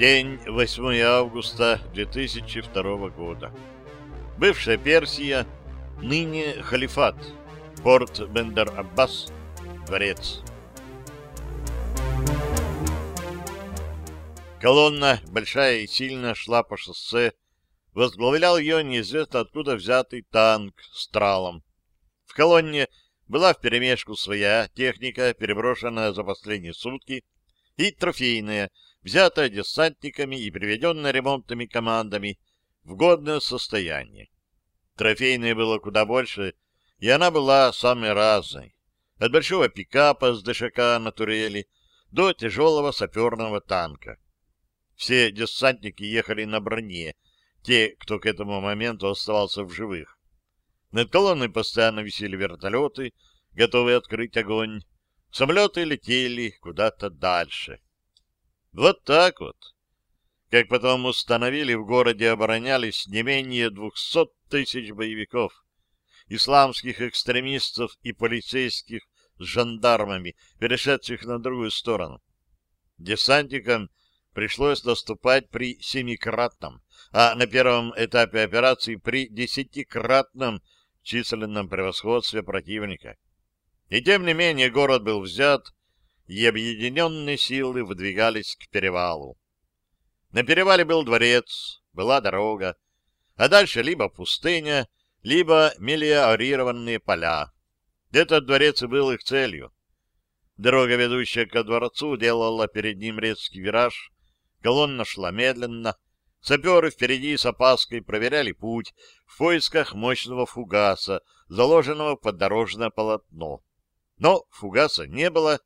День 8 августа 2002 года. Бывшая Персия, ныне халифат, порт Бендер-Аббас, дворец. Колонна, большая и сильно, шла по шоссе. Возглавлял ее неизвестно откуда взятый танк с тралом. В колонне была вперемешку своя техника, переброшенная за последние сутки, и трофейная, взятая десантниками и приведенная ремонтными командами в годное состояние. Трофейной было куда больше, и она была самой разной. От большого пикапа с ДШК на турели до тяжелого саперного танка. Все десантники ехали на броне, те, кто к этому моменту оставался в живых. Над колонной постоянно висели вертолеты, готовые открыть огонь. Самолеты летели куда-то дальше. Вот так вот. Как потом установили, в городе оборонялись не менее двухсот тысяч боевиков, исламских экстремистов и полицейских с жандармами, перешедших на другую сторону. Десантникам пришлось наступать при семикратном, а на первом этапе операции при десятикратном численном превосходстве противника. И тем не менее город был взят, и объединенные силы выдвигались к перевалу. На перевале был дворец, была дорога, а дальше либо пустыня, либо мелиорированные поля. Этот дворец и был их целью. Дорога, ведущая ко дворцу, делала перед ним резкий вираж, колонна шла медленно, саперы впереди с опаской проверяли путь в поисках мощного фугаса, заложенного под дорожное полотно. Но фугаса не было,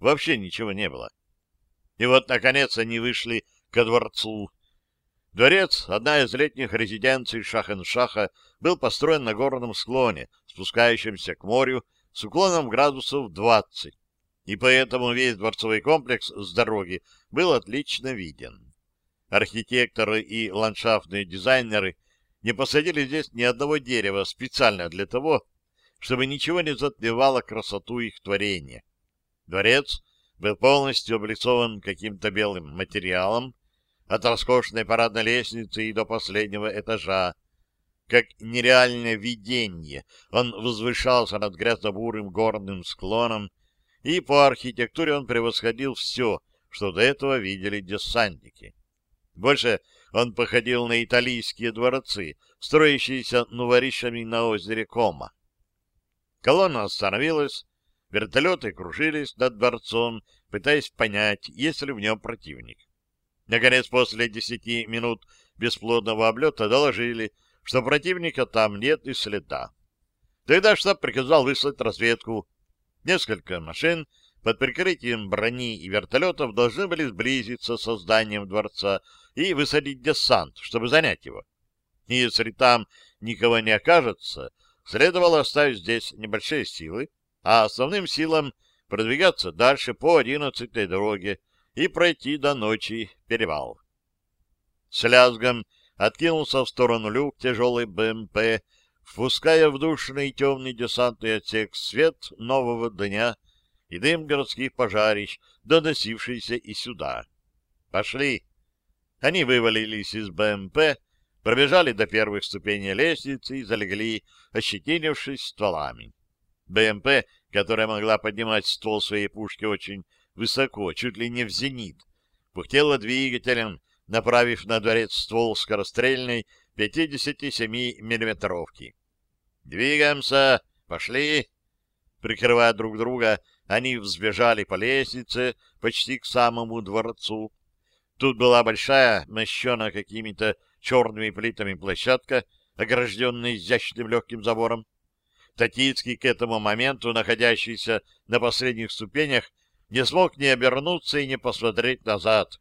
Вообще ничего не было. И вот, наконец, они вышли ко дворцу. Дворец, одна из летних резиденций Шахен-Шаха, был построен на горном склоне, спускающемся к морю с уклоном градусов 20, и поэтому весь дворцовый комплекс с дороги был отлично виден. Архитекторы и ландшафтные дизайнеры не посадили здесь ни одного дерева специально для того, чтобы ничего не затмевало красоту их творения. Дворец был полностью облицован каким-то белым материалом, от роскошной парадной лестницы и до последнего этажа. Как нереальное видение, он возвышался над грязно-бурым горным склоном, и по архитектуре он превосходил все, что до этого видели десантники. Больше он походил на итальянские дворцы, строящиеся новоришами на озере Кома. Колонна остановилась, Вертолеты кружились над дворцом, пытаясь понять, есть ли в нем противник. Наконец, после десяти минут бесплодного облета доложили, что противника там нет и следа. Тогда штаб приказал выслать разведку. Несколько машин под прикрытием брони и вертолетов должны были сблизиться со зданием дворца и высадить десант, чтобы занять его. Если там никого не окажется, следовало оставить здесь небольшие силы, а основным силам продвигаться дальше по одиннадцатой дороге и пройти до ночи перевал. С лязгом откинулся в сторону люк тяжелый БМП, впуская в душный темный десантный отсек свет нового дня и дым городских пожарищ, доносившийся и сюда. «Пошли!» Они вывалились из БМП, пробежали до первых ступеней лестницы и залегли, ощетинившись стволами. БМП, которая могла поднимать ствол своей пушки очень высоко, чуть ли не в зенит, пухтела двигателем, направив на дворец ствол скорострельной 57 миллиметровки. «Двигаемся! Пошли!» Прикрывая друг друга, они взбежали по лестнице почти к самому дворцу. Тут была большая, мощена какими-то черными плитами площадка, огражденная изящным легким забором. Татицкий к этому моменту, находящийся на последних ступенях, не смог ни обернуться и не посмотреть назад.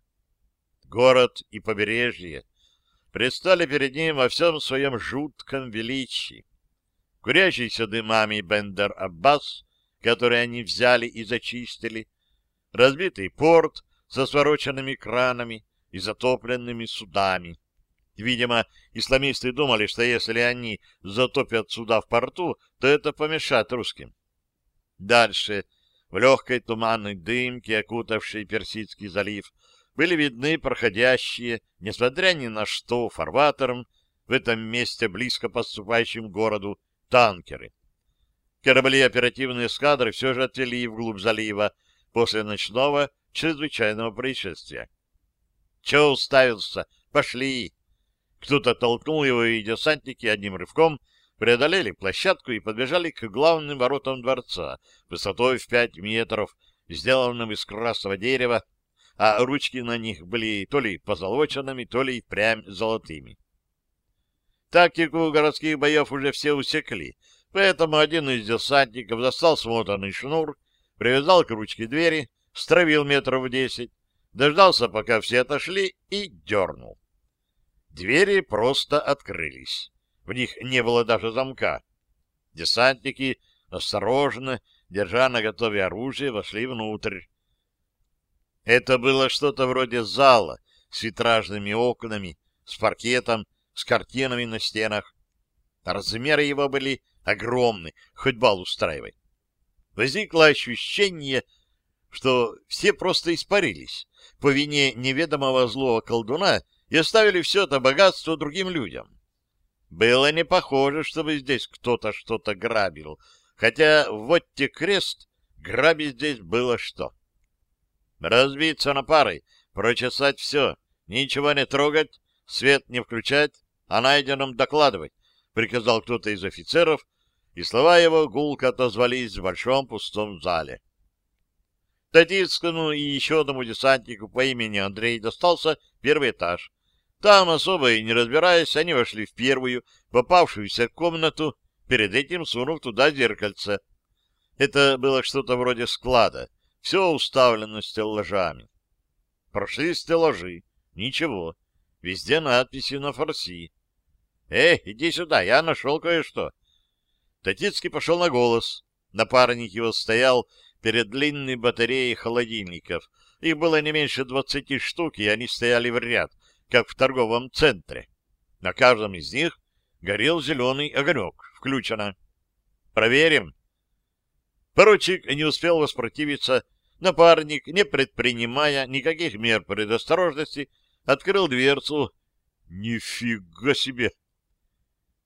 Город и побережье предстали перед ним во всем своем жутком величии. Курящийся дымами Бендер-Аббас, который они взяли и зачистили, разбитый порт со свороченными кранами и затопленными судами, Видимо, исламисты думали, что если они затопят суда в порту, то это помешает русским. Дальше, в легкой туманной дымке, окутавшей Персидский залив, были видны проходящие, несмотря ни на что, фарватером в этом месте близко подступающим к городу танкеры. Корабли оперативной эскадры все же отвели вглубь залива после ночного чрезвычайного происшествия. Че уставился? Пошли! Кто-то толкнул его, и десантники одним рывком преодолели площадку и подбежали к главным воротам дворца, высотой в пять метров, сделанным из красного дерева, а ручки на них были то ли позолоченными, то ли прям золотыми. Тактику городских боев уже все усекли, поэтому один из десантников достал смотанный шнур, привязал к ручке двери, стравил метров десять, дождался, пока все отошли, и дернул. Двери просто открылись. В них не было даже замка. Десантники осторожно, держа на готове оружие, вошли внутрь. Это было что-то вроде зала с витражными окнами, с паркетом, с картинами на стенах. Размеры его были огромны, хоть бал устраивай. Возникло ощущение, что все просто испарились по вине неведомого злого колдуна и оставили все это богатство другим людям. Было не похоже, чтобы здесь кто-то что-то грабил, хотя вот те крест грабить здесь было что. Разбиться на пары, прочесать все, ничего не трогать, свет не включать, о найденном докладывать, приказал кто-то из офицеров, и слова его гулко отозвались в большом пустом зале. Татицкому и еще одному десантнику по имени Андрей достался первый этаж, там, особо и не разбираясь, они вошли в первую попавшуюся комнату, перед этим сунув туда зеркальце. Это было что-то вроде склада, все уставлено стеллажами. Прошли стеллажи, ничего, везде надписи на фарси. «Эй, иди сюда, я нашел кое-что». Татицкий пошел на голос. Напарник его стоял перед длинной батареей холодильников. Их было не меньше двадцати штук, и они стояли в ряд, как в торговом центре. На каждом из них горел зеленый огонек. Включено. Проверим. Поручик не успел воспротивиться. Напарник, не предпринимая никаких мер предосторожности, открыл дверцу. Нифига себе!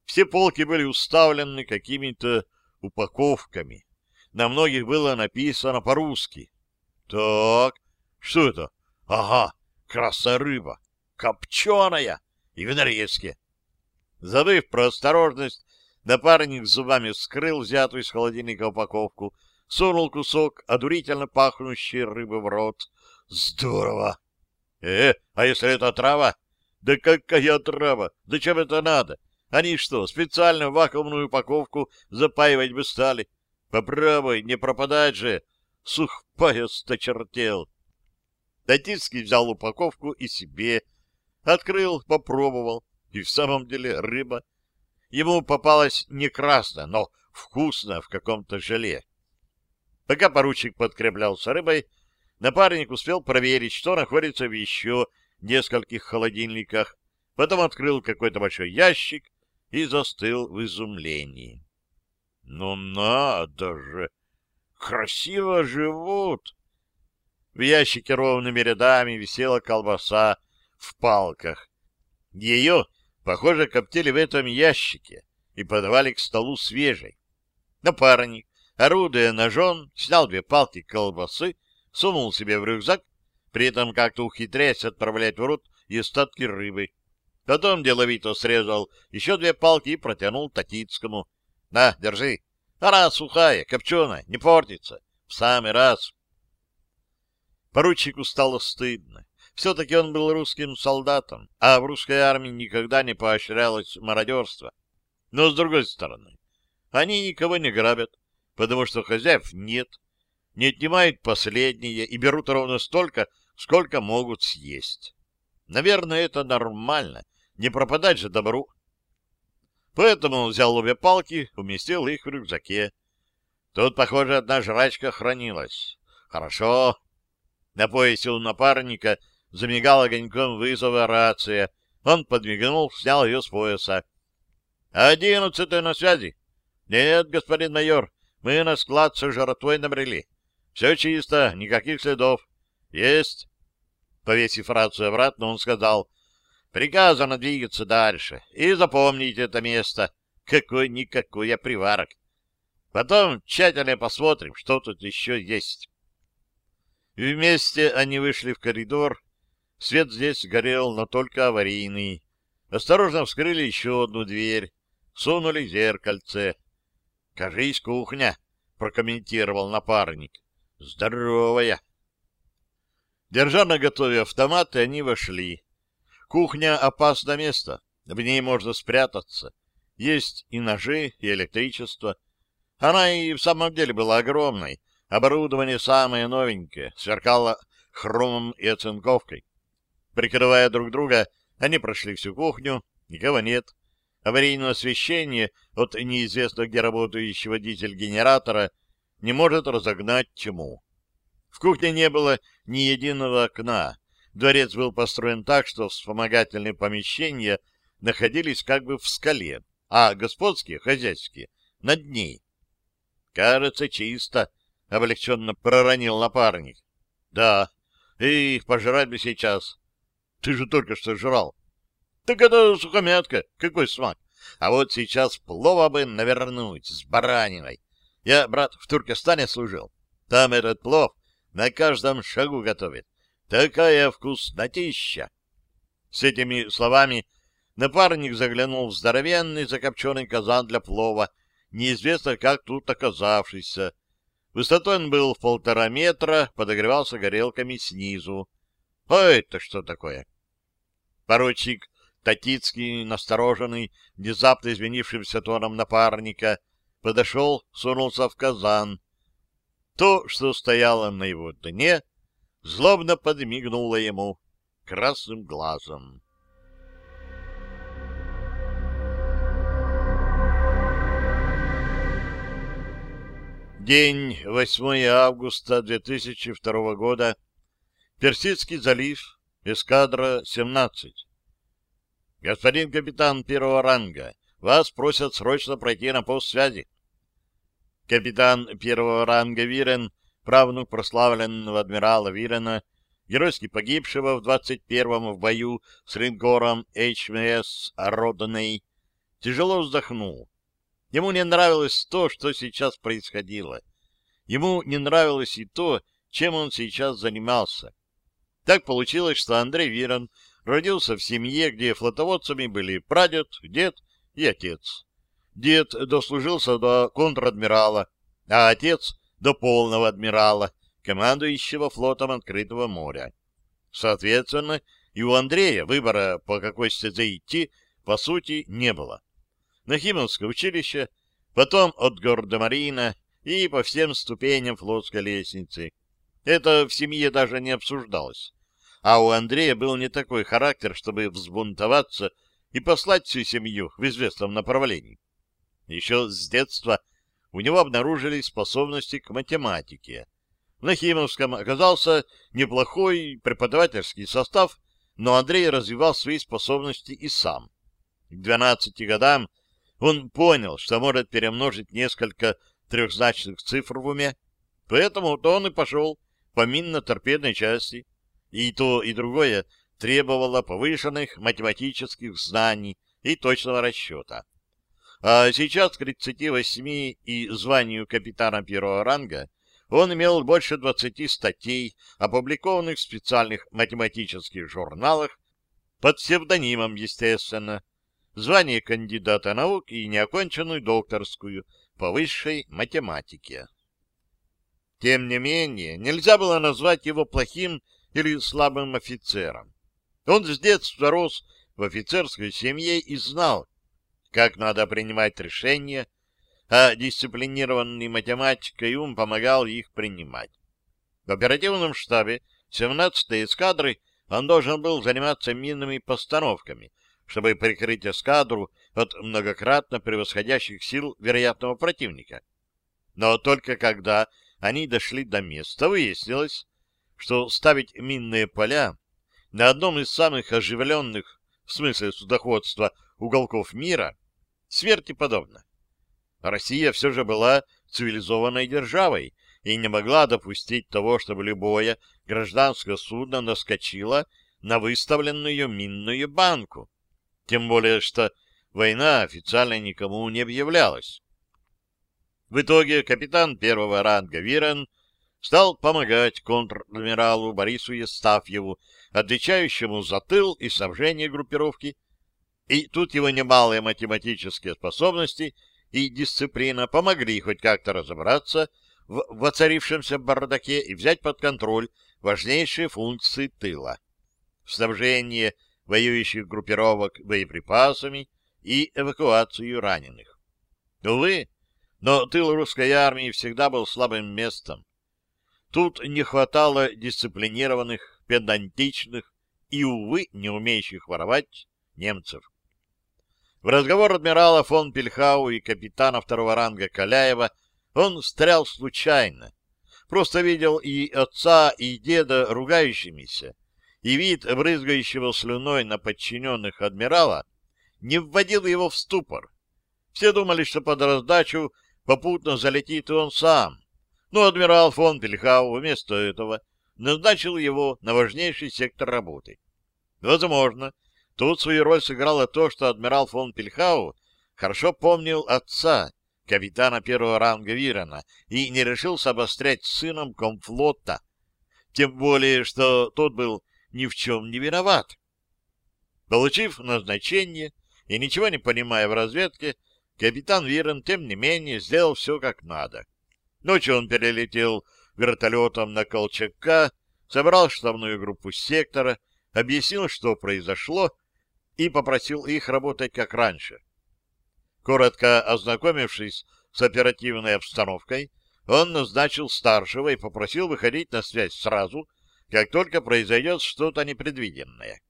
Все полки были уставлены какими-то упаковками. На многих было написано по-русски. Так, что это? Ага, красная рыба копченая и в нарезке. Забыв про осторожность, напарник зубами вскрыл взятую из холодильника упаковку, сунул кусок одурительно пахнущей рыбы в рот. Здорово! Э, а если это трава? Да какая трава? Зачем это надо? Они что, специально вакуумную упаковку запаивать бы стали? Попробуй, не пропадать же. Сухпаяс-то чертел. Татицкий взял упаковку и себе, Открыл, попробовал. И в самом деле рыба. Ему попалась не красная, но вкусно в каком-то желе. Пока поручик подкреплялся рыбой, напарник успел проверить, что находится в еще нескольких холодильниках, потом открыл какой-то большой ящик и застыл в изумлении. Ну надо же! Красиво живут! В ящике ровными рядами висела колбаса в палках. Ее, похоже, коптили в этом ящике и подавали к столу свежей. Напарник, орудуя ножом, снял две палки колбасы, сунул себе в рюкзак, при этом как-то ухитряясь отправлять в рот и остатки рыбы. Потом деловито срезал еще две палки и протянул Татицкому. — На, держи. Она сухая, копченая, не портится. В самый раз. Поручику стало стыдно. Все-таки он был русским солдатом, а в русской армии никогда не поощрялось мародерство. Но, с другой стороны, они никого не грабят, потому что хозяев нет, не отнимают последние и берут ровно столько, сколько могут съесть. Наверное, это нормально, не пропадать же добру. Поэтому он взял обе палки, уместил их в рюкзаке. Тут, похоже, одна жрачка хранилась. Хорошо. На поясе у напарника — Замигал огоньком вызова рация. Он подмигнул, снял ее с пояса. «Одиннадцатый на связи?» «Нет, господин майор, мы на склад со жратвой набрели. Все чисто, никаких следов. Есть». Повесив рацию обратно, он сказал, «Приказано двигаться дальше, и запомните это место. Какой-никакой приварок. Потом тщательно посмотрим, что тут еще есть». Вместе они вышли в коридор. Свет здесь горел, но только аварийный. Осторожно вскрыли еще одну дверь, сунули зеркальце. «Кажись, кухня», — прокомментировал напарник. «Здоровая». Держа на готове автоматы, они вошли. Кухня — опасное место. В ней можно спрятаться. Есть и ножи, и электричество. Она и в самом деле была огромной. Оборудование самое новенькое, сверкало хромом и оцинковкой. Прикрывая друг друга, они прошли всю кухню, никого нет. Аварийное освещение от неизвестно где работающего дизель-генератора не может разогнать тьму. В кухне не было ни единого окна. Дворец был построен так, что вспомогательные помещения находились как бы в скале, а господские, хозяйские, над ней. «Кажется, чисто», — облегченно проронил напарник. «Да, и пожрать бы сейчас. Ты же только что жрал». «Так это сухомятка, какой смак. А вот сейчас плова бы навернуть с бараниной. Я, брат, в Туркестане служил. Там этот плов на каждом шагу готовит. Такая вкуснотища! С этими словами напарник заглянул в здоровенный закопченный казан для плова, неизвестно как тут оказавшийся. Высотой он был в полтора метра, подогревался горелками снизу. А это что такое? Поручик Татицкий, настороженный, внезапно изменившимся тоном напарника, подошел, сунулся в казан. То, что стояло на его дне, злобно подмигнуло ему красным глазом. День 8 августа 2002 года. Персидский залив. Эскадра 17. Господин капитан первого ранга, вас просят срочно пройти на пост связи. Капитан первого ранга Вирен, правнук прославленного адмирала Вирена, геройски погибшего в 21-м в бою с линкором HMS Родней, тяжело вздохнул. Ему не нравилось то, что сейчас происходило. Ему не нравилось и то, чем он сейчас занимался. Так получилось, что Андрей Вирен родился в семье, где флотоводцами были прадед, дед и отец. Дед дослужился до контр-адмирала, а отец — до полного адмирала, командующего флотом открытого моря. Соответственно, и у Андрея выбора, по какой стезе идти, по сути, не было. Нахимовское училище, потом от Гордомарина и по всем ступеням флотской лестницы. Это в семье даже не обсуждалось. А у Андрея был не такой характер, чтобы взбунтоваться и послать всю семью в известном направлении. Еще с детства у него обнаружили способности к математике. В Нахимовском оказался неплохой преподавательский состав, но Андрей развивал свои способности и сам. К 12 годам он понял, что может перемножить несколько трехзначных цифр в уме, поэтому то он и пошел по минно-торпедной части. И то, и другое требовало повышенных математических знаний и точного расчета. А сейчас к 38 и званию капитана первого ранга он имел больше 20 статей, опубликованных в специальных математических журналах, под псевдонимом, естественно, звание кандидата наук и неоконченную докторскую по высшей математике. Тем не менее, нельзя было назвать его плохим или слабым офицером. Он с детства рос в офицерской семье и знал, как надо принимать решения, а дисциплинированный математик и ум помогал их принимать. В оперативном штабе 17-й эскадры он должен был заниматься минными постановками, чтобы прикрыть эскадру от многократно превосходящих сил вероятного противника. Но только когда они дошли до места, выяснилось, что ставить минные поля на одном из самых оживленных, в смысле судоходства, уголков мира, смерти подобно. Россия все же была цивилизованной державой и не могла допустить того, чтобы любое гражданское судно наскочило на выставленную минную банку. Тем более, что война официально никому не объявлялась. В итоге капитан первого ранга Вирен стал помогать контр-адмиралу Борису Естафьеву, отвечающему за тыл и снабжение группировки, и тут его немалые математические способности и дисциплина помогли хоть как-то разобраться в воцарившемся бардаке и взять под контроль важнейшие функции тыла. Снабжение воюющих группировок боеприпасами и эвакуацию раненых. Увы, но тыл русской армии всегда был слабым местом. Тут не хватало дисциплинированных, педантичных и, увы, не умеющих воровать немцев. В разговор адмирала фон Пельхау и капитана второго ранга Каляева он встрял случайно. Просто видел и отца, и деда ругающимися, и вид брызгающего слюной на подчиненных адмирала не вводил его в ступор. Все думали, что под раздачу попутно залетит и он сам. Но адмирал фон Пельхау вместо этого назначил его на важнейший сектор работы. Возможно, Тут свою роль сыграло то, что адмирал фон Пельхау хорошо помнил отца, капитана первого ранга Вирена, и не решился обострять с сыном комфлота, тем более, что тот был ни в чем не виноват. Получив назначение и ничего не понимая в разведке, капитан Вирен, тем не менее, сделал все как надо. Ночью он перелетел вертолетом на Колчака, собрал штабную группу сектора, объяснил, что произошло, и попросил их работать как раньше. Коротко ознакомившись с оперативной обстановкой, он назначил старшего и попросил выходить на связь сразу, как только произойдет что-то непредвиденное.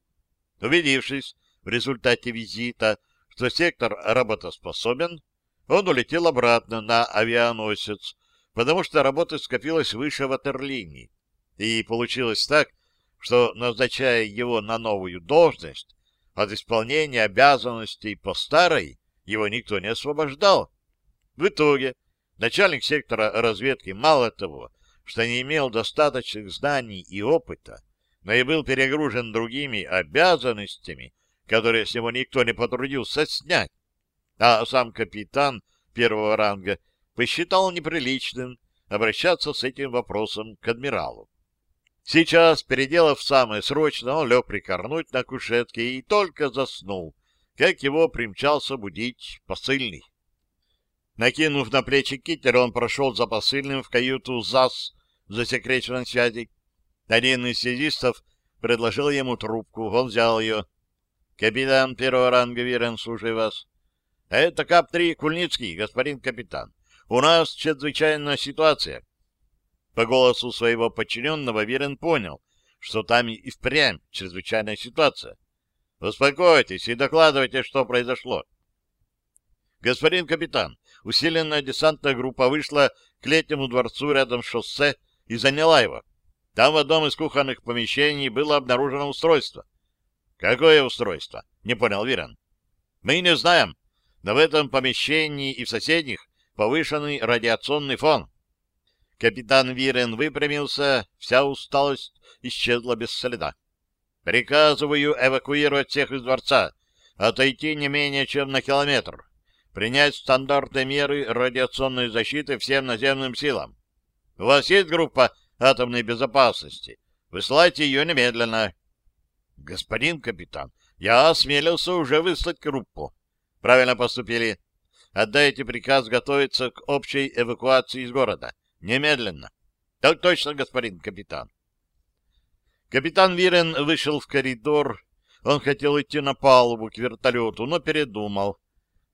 Убедившись в результате визита, что сектор работоспособен, он улетел обратно на авианосец, потому что работы скопилось выше ватерлинии. И получилось так, что, назначая его на новую должность, от исполнения обязанностей по старой его никто не освобождал. В итоге начальник сектора разведки мало того, что не имел достаточных знаний и опыта, но и был перегружен другими обязанностями, которые с него никто не потрудился снять. А сам капитан первого ранга посчитал неприличным обращаться с этим вопросом к адмиралу. Сейчас, переделав самое срочное, он лег прикорнуть на кушетке и только заснул, как его примчался будить посыльный. Накинув на плечи китер, он прошел за посыльным в каюту ЗАС засекреченной связи. Один из связистов предложил ему трубку, он взял ее. — Капитан первого ранга Вирен, слушаю вас. — Это КАП-3 Кульницкий, господин капитан. У нас чрезвычайная ситуация. По голосу своего подчиненного Верен понял, что там и впрямь чрезвычайная ситуация. Успокойтесь и докладывайте, что произошло. Господин капитан, усиленная десантная группа вышла к летнему дворцу рядом с шоссе и заняла его. Там в одном из кухонных помещений было обнаружено устройство. Какое устройство? Не понял Вирен. Мы не знаем, но в этом помещении и в соседних повышенный радиационный фон. Капитан Вирен выпрямился, вся усталость исчезла без следа. Приказываю эвакуировать всех из дворца, отойти не менее чем на километр, принять стандартные меры радиационной защиты всем наземным силам. У вас есть группа атомной безопасности? Высылайте ее немедленно. Господин капитан, я осмелился уже выслать группу. Правильно поступили. Отдайте приказ готовиться к общей эвакуации из города. Немедленно. Так точно, господин капитан. Капитан Вирен вышел в коридор. Он хотел идти на палубу к вертолету, но передумал.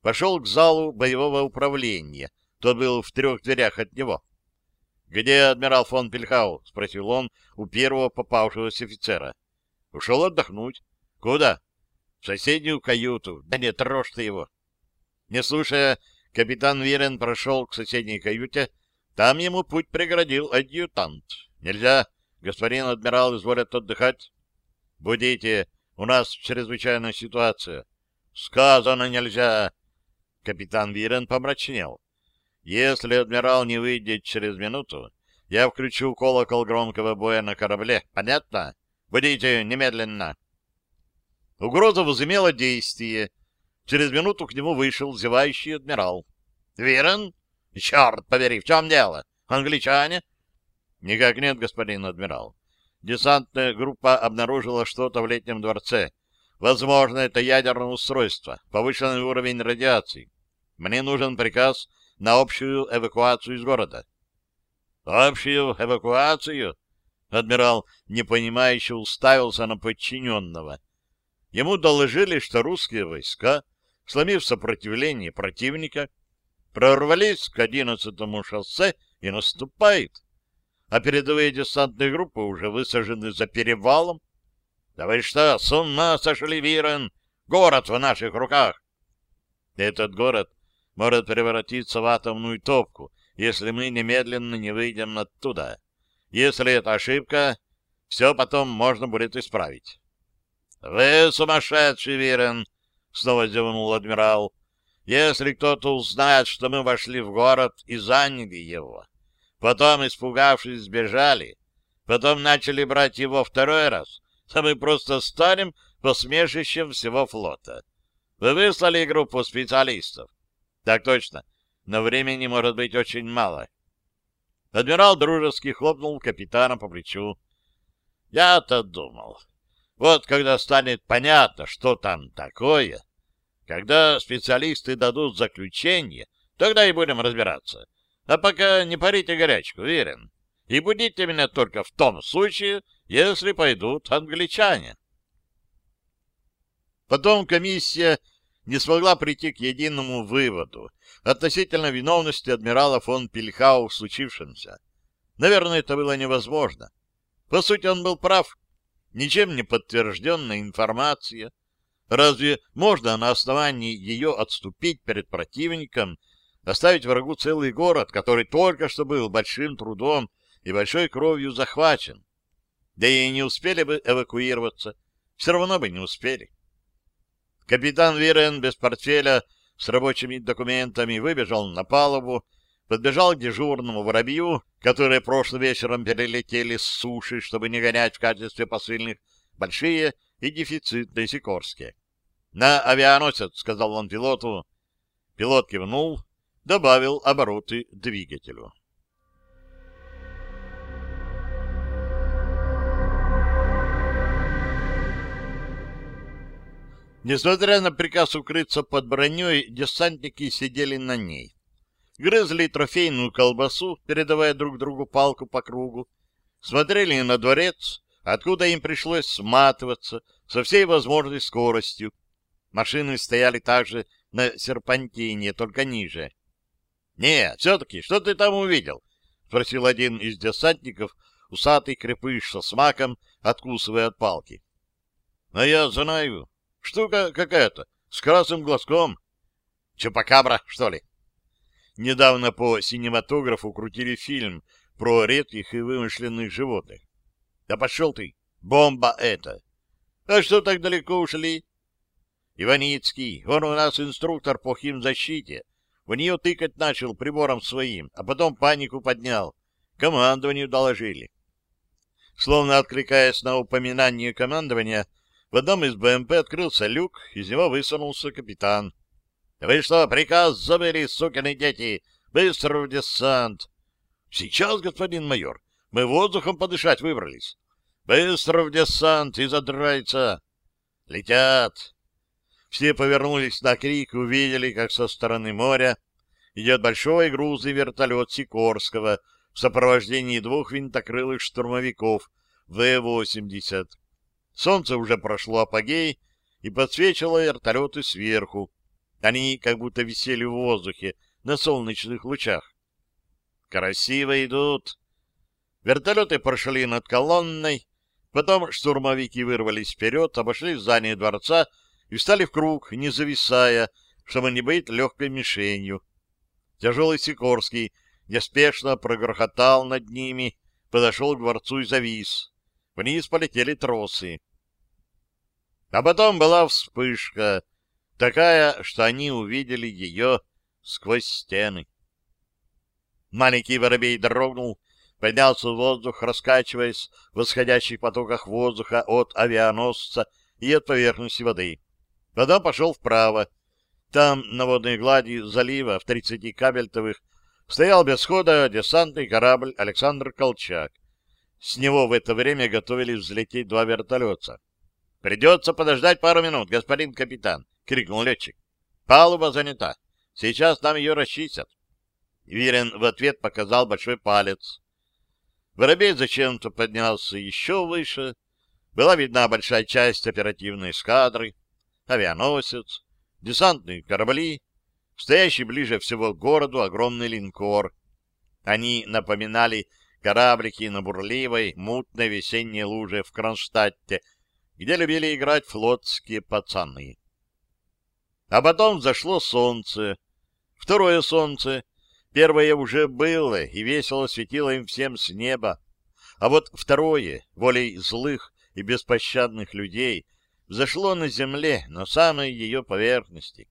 Пошел к залу боевого управления. Тот был в трех дверях от него. — Где адмирал фон Пельхау? — спросил он у первого попавшегося офицера. — Ушел отдохнуть. — Куда? — В соседнюю каюту. Да нет, рожь ты его. Не слушая, капитан Вирен прошел к соседней каюте, там ему путь преградил адъютант. Нельзя, господин адмирал изволят отдыхать. Будите, у нас чрезвычайная ситуация. Сказано нельзя. Капитан Вирен помрачнел. Если адмирал не выйдет через минуту, Я включу колокол громкого боя на корабле. Понятно? Будите немедленно. Угроза возымела действие. Через минуту к нему вышел зевающий адмирал. — Верен? Черт побери, в чем дело? Англичане? — Никак нет, господин адмирал. Десантная группа обнаружила что-то в летнем дворце. Возможно, это ядерное устройство, повышенный уровень радиации. Мне нужен приказ на общую эвакуацию из города. Общую эвакуацию? Адмирал непонимающе уставился на подчиненного. Ему доложили, что русские войска, сломив сопротивление противника, прорвались к 11-му шоссе и наступают. А передовые десантные группы уже высажены за перевалом. Да вы что, с ума сошли, Вирен? Город в наших руках. Этот город может превратиться в атомную топку, если мы немедленно не выйдем оттуда. Если это ошибка, все потом можно будет исправить. — Вы сумасшедший, Вирен! — снова зевнул адмирал. — Если кто-то узнает, что мы вошли в город и заняли его, потом, испугавшись, сбежали, потом начали брать его второй раз, то мы просто станем посмешищем всего флота. Вы выслали группу специалистов. Так точно. Но времени может быть очень мало. Адмирал дружески хлопнул капитана по плечу. Я-то думал. Вот когда станет понятно, что там такое, когда специалисты дадут заключение, тогда и будем разбираться. А пока не парите горячку, уверен. И будите меня только в том случае, если пойдут англичане. Потом комиссия не смогла прийти к единому выводу относительно виновности адмирала фон Пельхау в случившемся. Наверное, это было невозможно. По сути, он был прав. Ничем не подтвержденная информация. Разве можно на основании ее отступить перед противником, оставить врагу целый город, который только что был большим трудом и большой кровью захвачен? Да и не успели бы эвакуироваться. Все равно бы не успели. Капитан Вирен без портфеля с рабочими документами выбежал на палубу, подбежал к дежурному воробью, которые прошлым вечером перелетели с суши, чтобы не гонять в качестве посыльных большие и дефицитные сикорские. «На авианосец», — сказал он пилоту. Пилот кивнул, добавил обороты двигателю. Несмотря на приказ укрыться под броней, десантники сидели на ней. Грызли трофейную колбасу, передавая друг другу палку по кругу, смотрели на дворец, откуда им пришлось сматываться со всей возможной скоростью. Машины стояли также на серпантине, только ниже. — Не, все-таки, что ты там увидел? — спросил один из десантников, усатый крепыш со смаком, откусывая от палки. — А я знаю, Штука какая-то, с красным глазком. Чупакабра, что ли? Недавно по синематографу крутили фильм про редких и вымышленных животных. Да пошел ты, бомба это. А что так далеко ушли? Иваницкий, он у нас инструктор по химзащите. В нее тыкать начал прибором своим, а потом панику поднял. Командованию доложили. Словно откликаясь на упоминание командования, в одном из БМП открылся люк, из него высунулся капитан. — Вы что, приказ забыли, сукины дети? Быстро в десант! — Сейчас, господин майор, мы воздухом подышать выбрались. — Быстро в десант и задрается! — Летят! Все повернулись на крик и увидели, как со стороны моря идет большой грузный вертолет Сикорского в сопровождении двух винтокрылых штурмовиков В-80. Солнце уже прошло апогей и подсвечивало вертолеты сверху. Они как будто висели в воздухе на солнечных лучах. Красиво идут. Вертолеты прошли над колонной, потом штурмовики вырвались вперед, обошли здание дворца и встали в круг, не зависая, чтобы не быть легкой мишенью. Тяжелый Сикорский неспешно прогрохотал над ними, подошел к дворцу и завис. Вниз полетели тросы. А потом была вспышка, такая, что они увидели ее сквозь стены. Маленький воробей дрогнул, поднялся в воздух, раскачиваясь в восходящих потоках воздуха от авианосца и от поверхности воды. Потом пошел вправо. Там, на водной глади залива, в 30 кабельтовых, стоял без хода десантный корабль «Александр Колчак». С него в это время готовились взлететь два вертолета. «Придется подождать пару минут, господин капитан», — крикнул летчик. «Палуба занята. Сейчас нам ее расчистят». Вирен в ответ показал большой палец. Воробей зачем-то поднялся еще выше. Была видна большая часть оперативной эскадры, авианосец, десантные корабли, стоящий ближе всего к городу огромный линкор. Они напоминали кораблики на бурливой, мутной весенней луже в Кронштадте, где любили играть флотские пацаны. А потом зашло солнце. Второе солнце. Первое уже было и весело светило им всем с неба. А вот второе, волей злых и беспощадных людей, взошло на земле, на самой ее поверхности.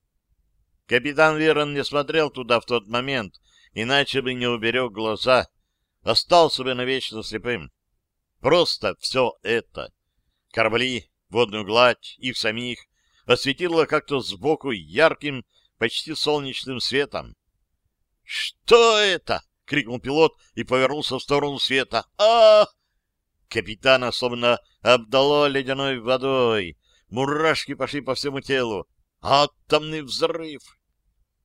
Капитан Верон не смотрел туда в тот момент, иначе бы не уберег глаза, остался бы навечно слепым. Просто все это — корабли, водную гладь, их самих — осветило как-то сбоку ярким, почти солнечным светом. «Что это?» — крикнул пилот и повернулся в сторону света. а Капитана словно обдало ледяной водой. Мурашки пошли по всему телу. Атомный взрыв!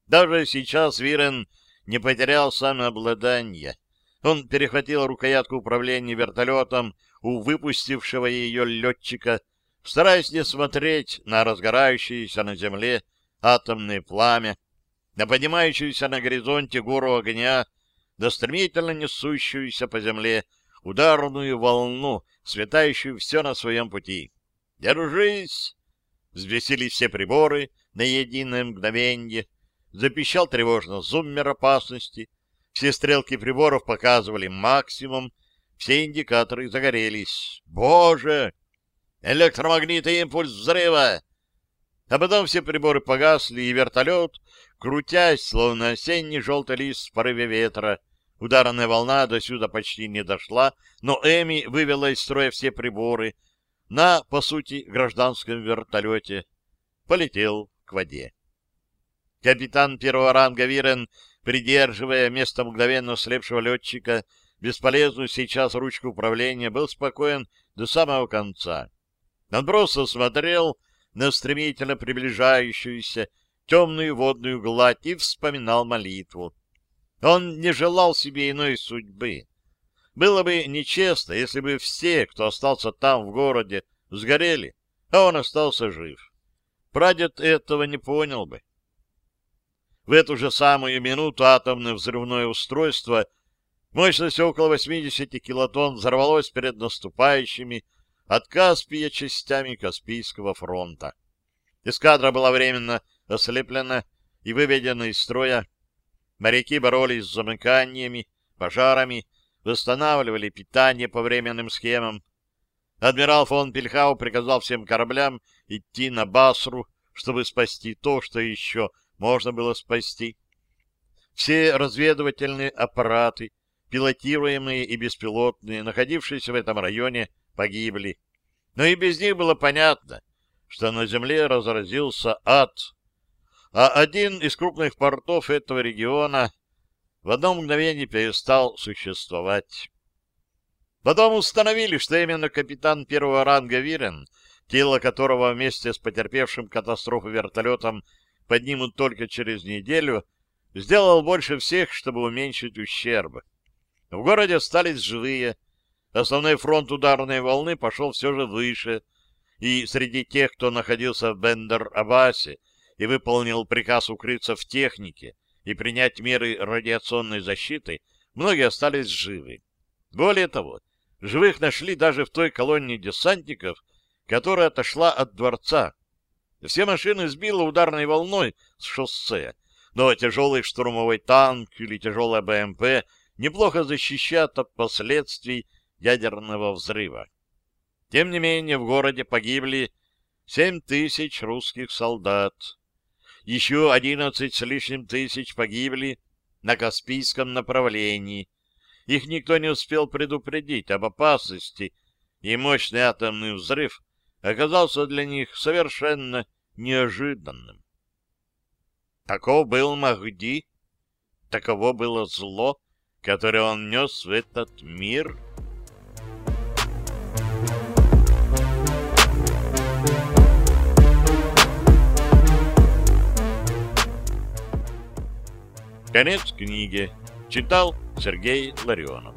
Даже сейчас Вирен не потерял самообладание. Он перехватил рукоятку управления вертолетом у выпустившего ее летчика, стараясь не смотреть на разгорающееся на земле атомное пламя, на поднимающуюся на горизонте гору огня, да стремительно несущуюся по земле ударную волну, светающую все на своем пути. «Держись!» Взвесились все приборы на единое мгновенье. Запищал тревожно зуммер опасности. Все стрелки приборов показывали максимум, все индикаторы загорелись. «Боже! Электромагнитный импульс взрыва!» А потом все приборы погасли, и вертолет, крутясь, словно осенний желтый лист в порыве ветра, ударная волна до сюда почти не дошла, но Эми вывела из строя все приборы, на, по сути, гражданском вертолете, полетел к воде. Капитан первого ранга Вирен, придерживая место мгновенно слепшего летчика, бесполезную сейчас ручку управления, был спокоен до самого конца. Он просто смотрел на стремительно приближающуюся темную водную гладь и вспоминал молитву. Он не желал себе иной судьбы. Было бы нечестно, если бы все, кто остался там, в городе, сгорели, а он остался жив. Прадед этого не понял бы. В эту же самую минуту атомное взрывное устройство мощностью около 80 килотонн взорвалось перед наступающими от Каспия частями Каспийского фронта. Эскадра была временно ослеплена и выведена из строя. Моряки боролись с замыканиями, пожарами, восстанавливали питание по временным схемам. Адмирал фон Пельхау приказал всем кораблям идти на Басру, чтобы спасти то, что еще можно было спасти. Все разведывательные аппараты, пилотируемые и беспилотные, находившиеся в этом районе, погибли. Но и без них было понятно, что на земле разразился ад. А один из крупных портов этого региона в одно мгновение перестал существовать. Потом установили, что именно капитан первого ранга Вирен, тело которого вместе с потерпевшим катастрофу вертолетом поднимут только через неделю, сделал больше всех, чтобы уменьшить ущерб. В городе остались живые. Основной фронт ударной волны пошел все же выше, и среди тех, кто находился в Бендер-Абасе и выполнил приказ укрыться в технике, и принять меры радиационной защиты, многие остались живы. Более того, живых нашли даже в той колонии десантников, которая отошла от дворца. Все машины сбило ударной волной с шоссе, но тяжелый штурмовой танк или тяжелая БМП неплохо защищат от последствий ядерного взрыва. Тем не менее, в городе погибли 7 тысяч русских солдат еще одиннадцать с лишним тысяч погибли на Каспийском направлении, Их никто не успел предупредить об опасности, и мощный атомный взрыв оказался для них совершенно неожиданным. Таков был Махди, таково было зло, которое он нес в этот мир — Конец книги. Читал Сергей Ларионов.